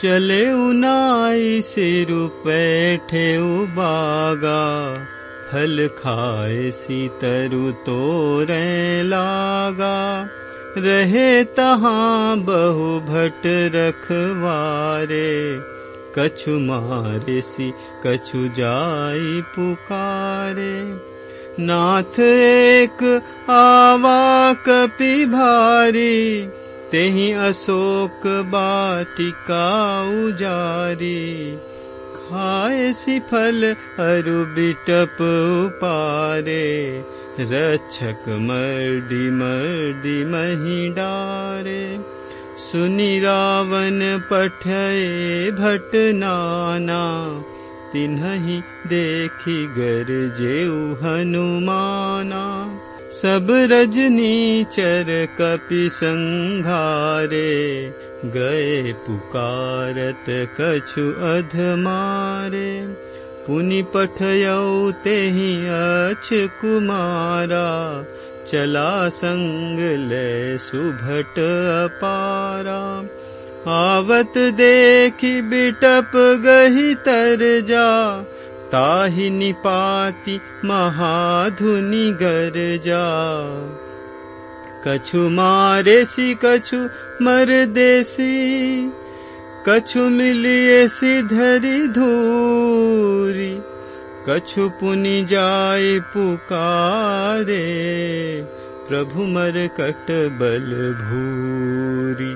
चले उनाई सिर पैठे बागा फल खाए सी तरु तोरे लागा। रहे तहाँ बहु भट रखवारे कछु मारे सी कछु जाई पुकारे। नाथ एक आवा कपि भारी तेहि अशोक बाटिका उजारी। खाए सी फल अरु बिटप पारे रक्षक मर्दि मर्दि मही डारे। सुनि रावण पठये भट नाना। तिन्हि देखि जेऊ हनुमाना सब रजनी चर कपि संघारे गए पुकारत कछु अधमारे पुनि पठयौ तेहि अछ कुमारा चला संग ले सुभट अपारा। आवत देखि बिटप गही तर जा ताहि निपाति महाधुनि गर कछु मारे सी कछु मर देसी कछु मिलिए सी धरी धूरी कछु पुनि जाय पुकारे प्रभु मर कट बल भूरी